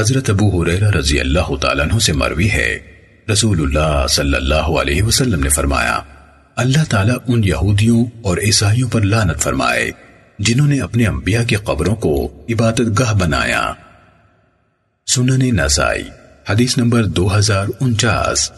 حضرت ابو حریرہ رضی اللہ تعالیٰ عنہ سے مروی ہے۔ رسول اللہ صلی اللہ علیہ وسلم نے فرمایا، اللہ تعالیٰ ان یہودیوں اور عیسائیوں پر لانت فرمائے، جنہوں نے اپنے انبیاء کی قبروں کو عبادت گاہ بنایا۔ سنن نسائی، حدیث نمبر دو ہزار انچاس۔